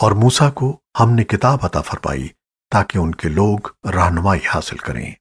اور موسیٰ کو ہم نے کتاب عطا فرمائی تاکہ ان کے لوگ رہنمائی حاصل کریں۔